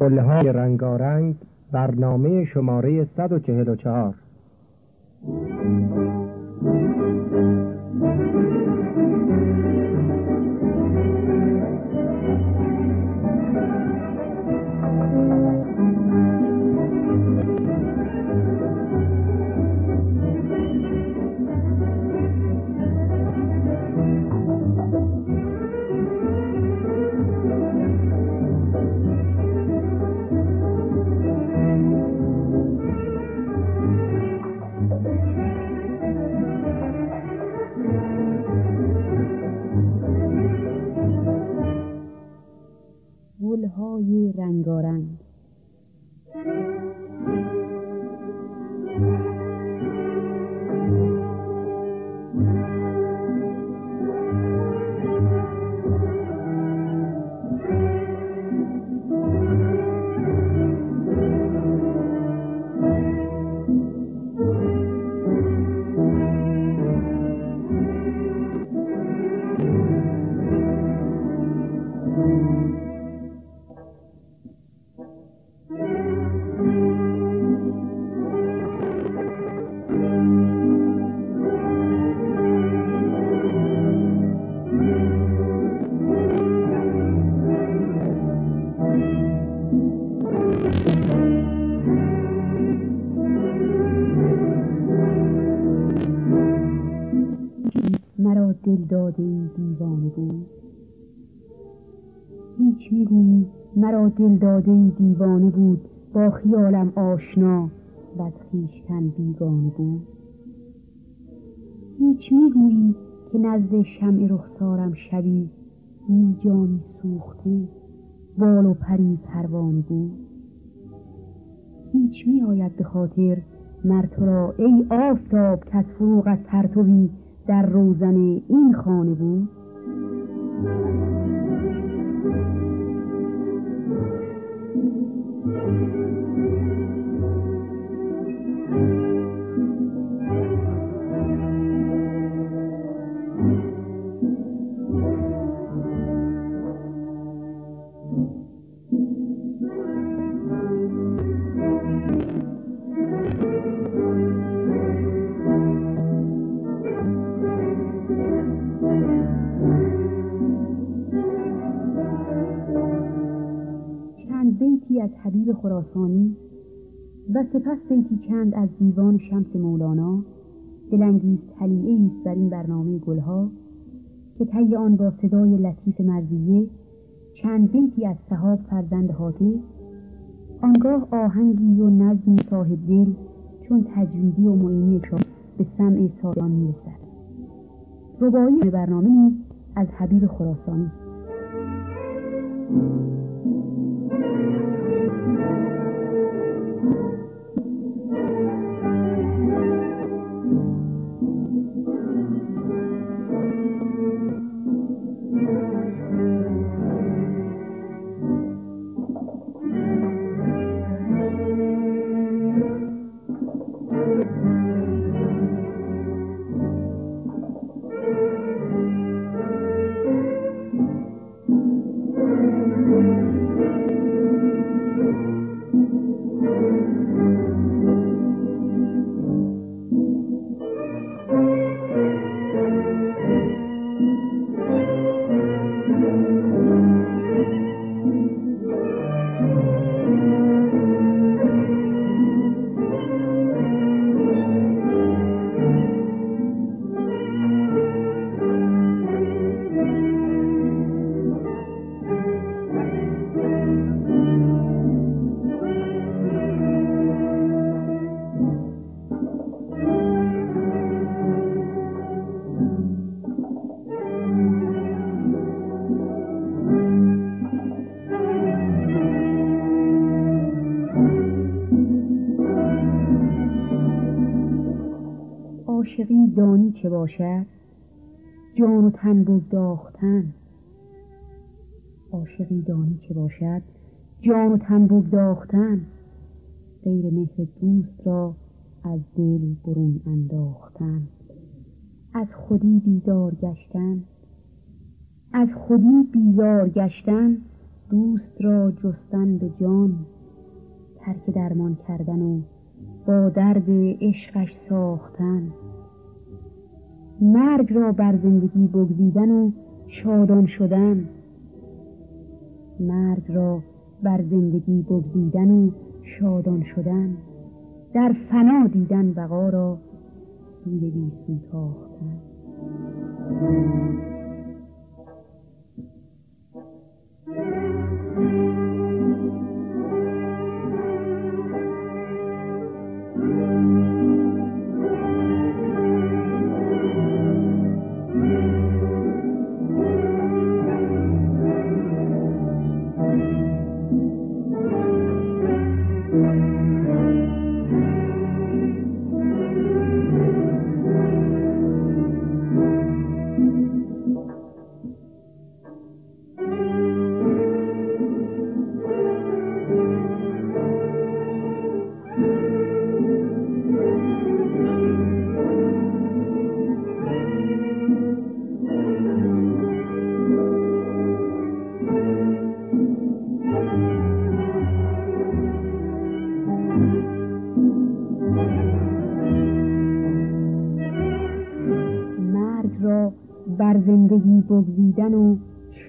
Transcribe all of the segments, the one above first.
گلهای رنگارنگ برنامه شماره 144 گلهای رنگارنگ. خیالم آشنا بد خویشتن بیگانه بود. هیچ می‌گویی که نزد شمع رخسارم شبی می جانی سوخته بال و پری پروانه بود. هیچ می آید به خاطر مر را ای آفتاب که از فروغ از پرتوی در روزن این خانه بود. بیتی از حبیب خراسانی و سپس بیتی چند از دیوان شمس مولانا دلانگیز تلیعه است بر این برنامه گلها که طی آن با صدای لطیف مرزیه چند بیتی از صحاب فرزند حاطف آنگاه آهنگی و نظمی صاحب دل چون تجویدی و معینی شما به سمع سایان می‌رسد. ربایی برنامه از حبیب خراسانی. عاشقی دانی چه باشد؟ جان و تن بگداختن. عاشقی دانی چه باشد؟ جان و تن بگداختن. غیر مهر دوست را از دل برون انداختن. از خودی بیزار گشتن. از خودی بیزار گشتن. دوست را جستن به جان. ترک درمان کردن و با درد عشقش ساختن. مرگ را بر زندگی بگزیدن و شادان شدن. مرگ را بر زندگی بگزیدن و شادان شدن. در فنا دیدن بقا را سوی بیسو تاختن. بر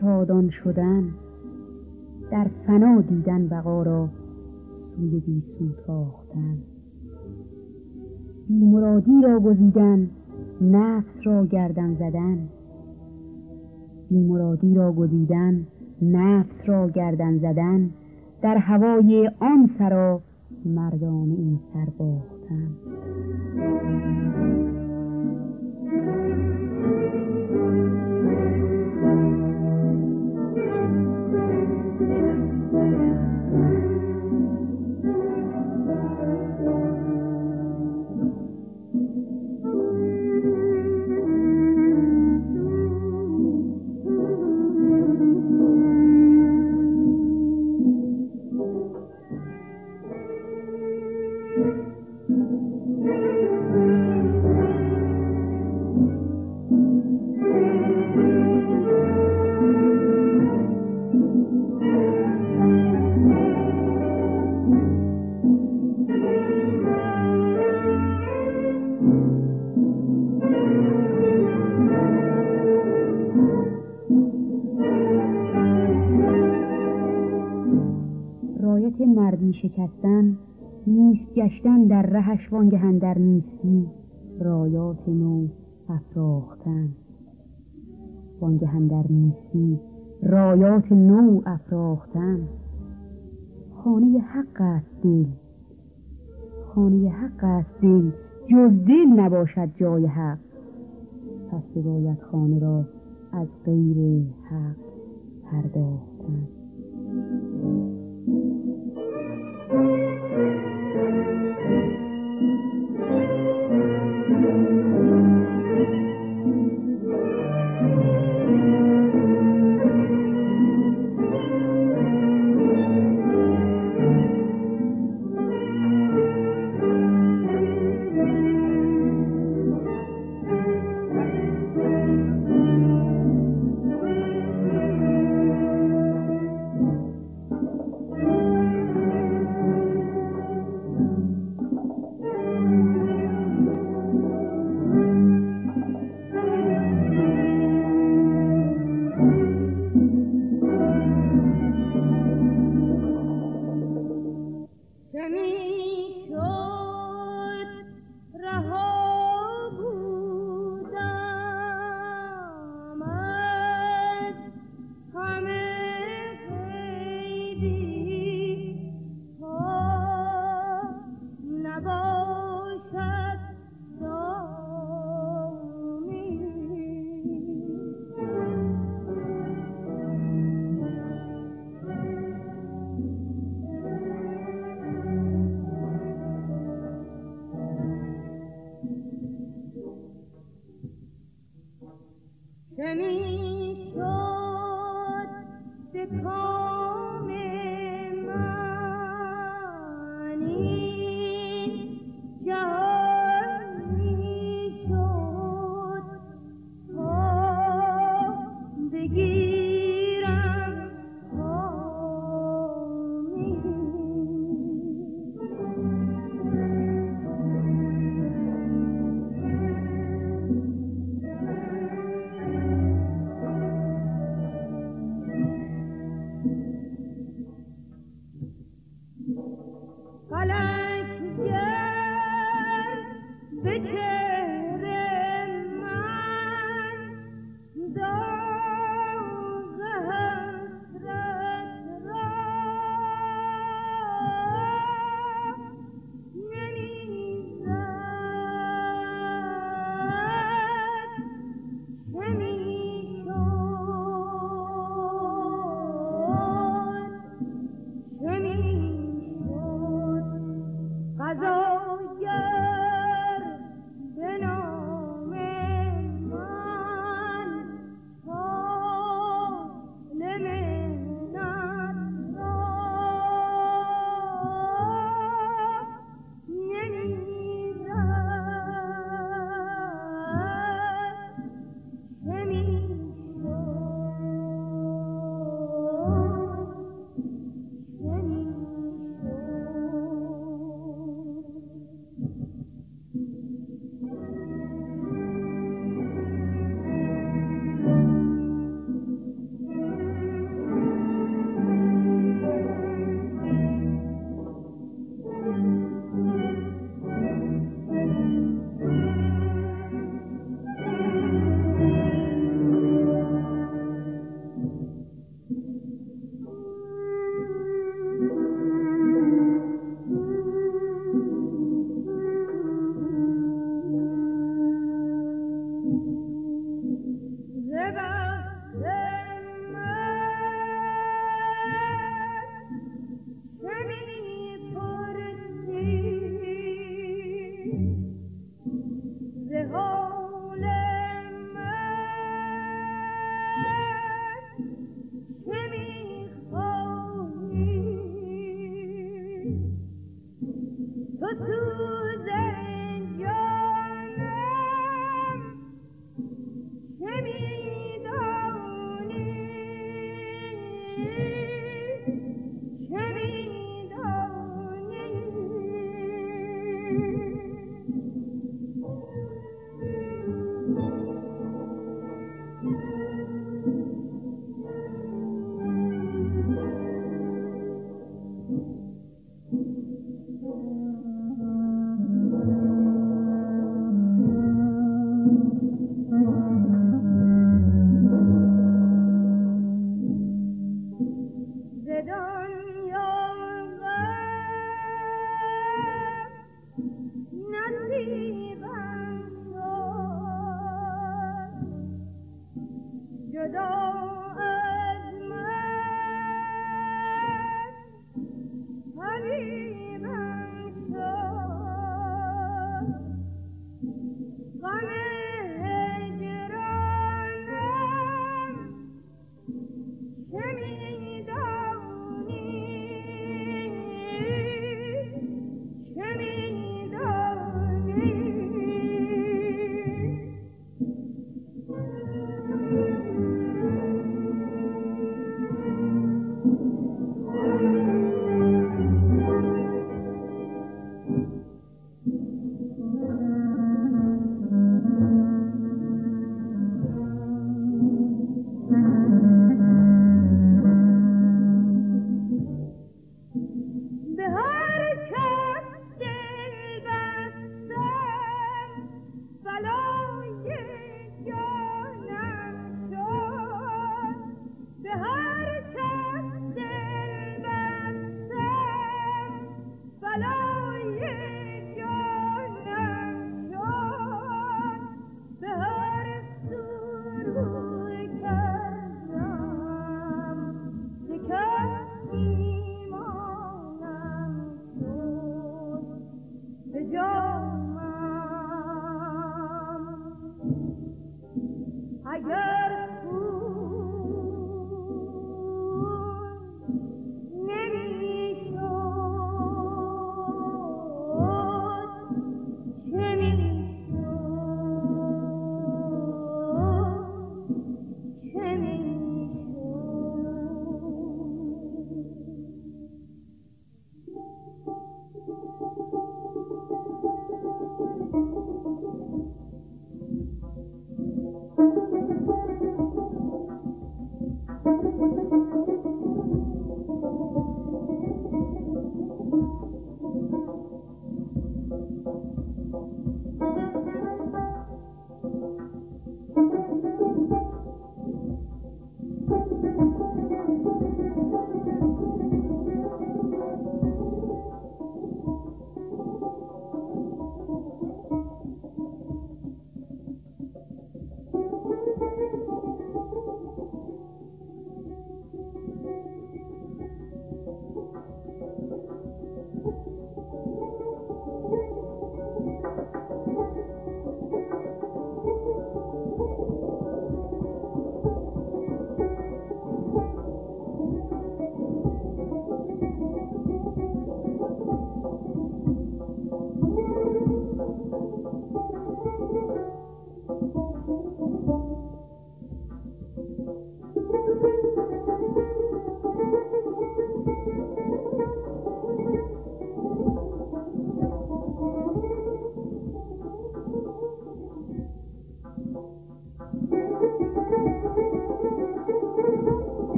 شادان شدن در فنا دیدن بقا را سوی بیسو تاختن. بیمرادی را گزیدن نفس را گردن زدن. بیمرادی را گزیدن نفس را گردن زدن. در هوای آن سرا مردان این سر باختن. نیستی رایات نو افراختن. وانگهن در نیستی رایات نو افراختن. خانه حق است دل. خانه حق است دل. جز دل نباشد جای حق. پس باید خانه را از غیر حق پرداختن.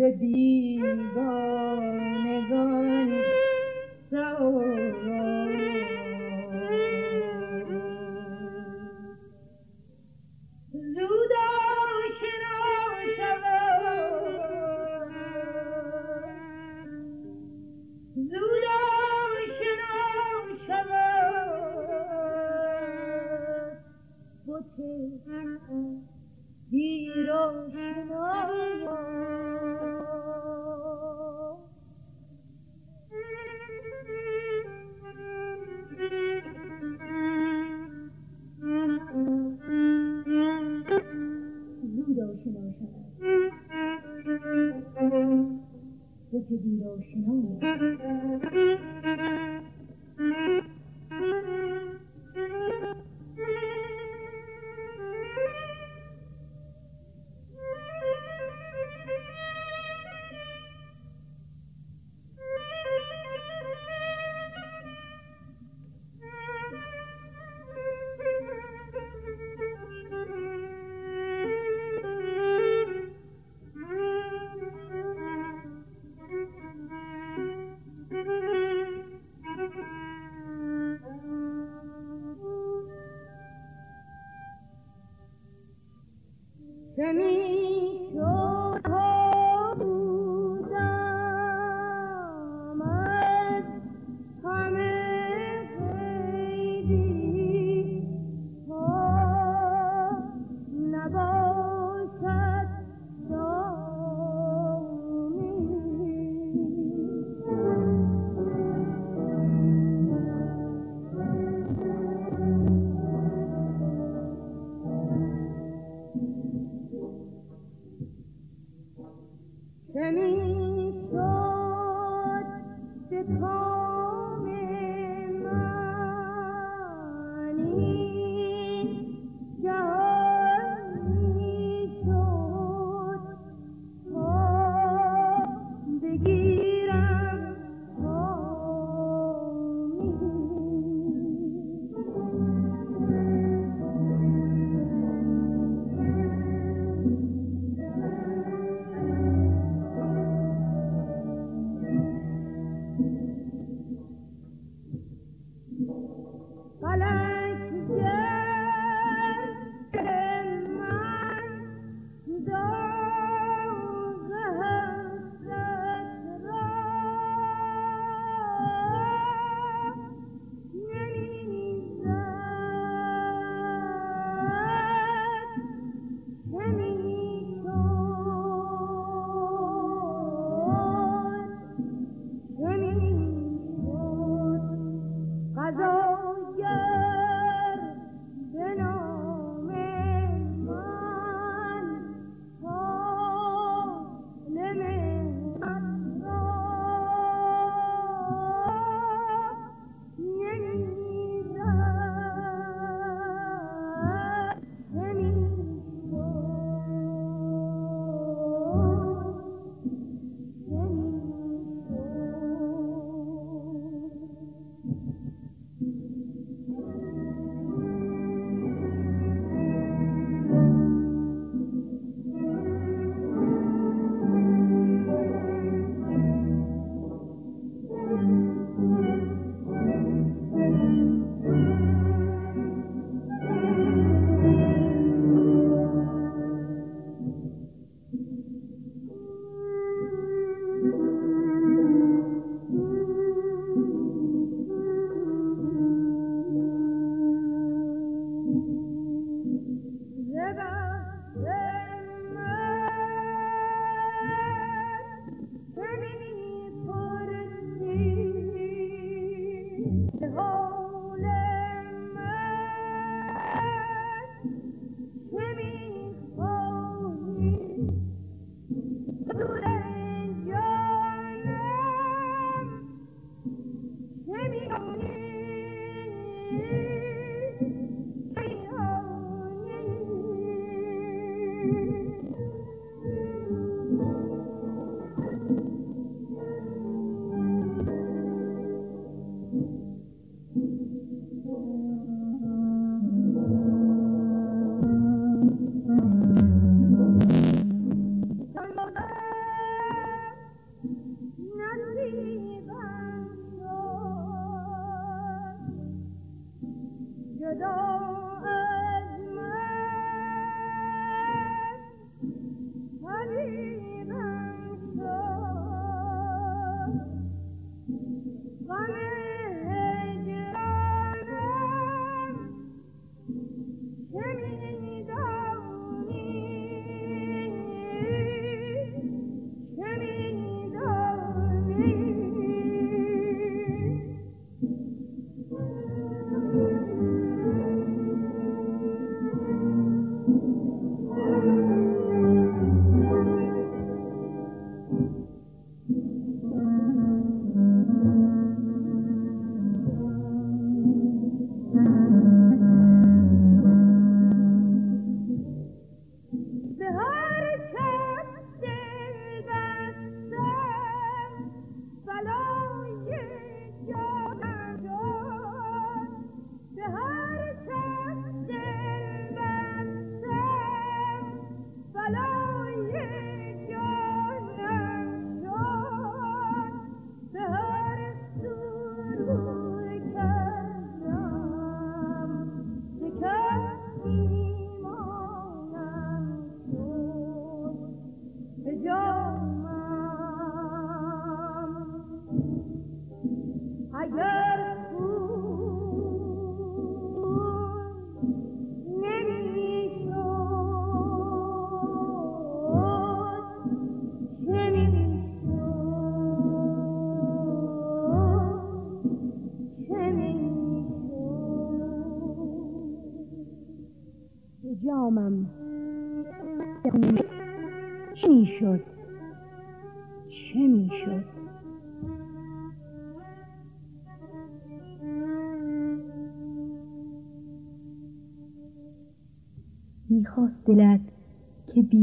the diva.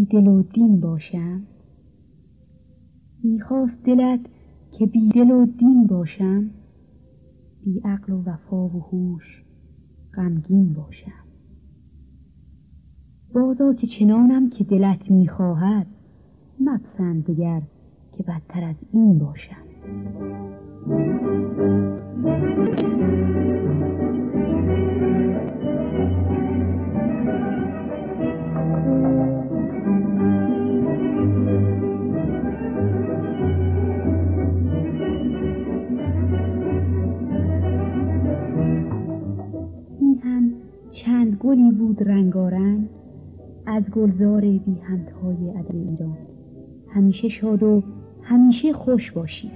بی دل و دین باشم؟ می‌خواست دلت که بی و دین باشم؟ بی عقل و وفا و هوش غمگین باشم. بازا که چنانم که دلت می‌خواهد مپسند دگر که بدتر از این باشم. گلی بود رنگارنگ از گلزار بی همتای عدل ایران. همیشه شاد و همیشه خوش باشید.